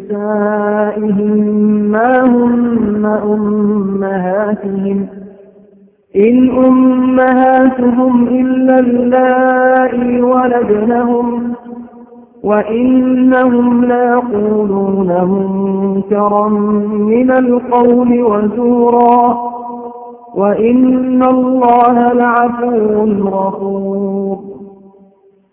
نسائهم ما هن أمهاتهم. إن أمهاتهم إلا اللائي ولدنهم وإنهم ليقولون منكرا من القول وزورا. وإن الله لعفو غفور.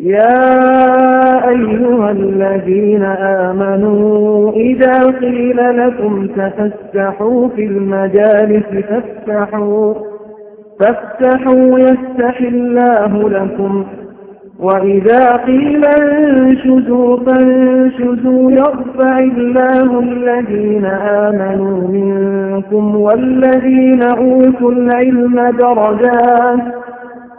يا أيها الذين آمنوا إذا قيل لكم تفسحوا في المجالس فافتحوا فافتحوا يفتح الله لكم. وإذا قيل انشزوا فانشزوا يرفع الله الذين آمنوا منكم والذين أوتوا العلم درجات.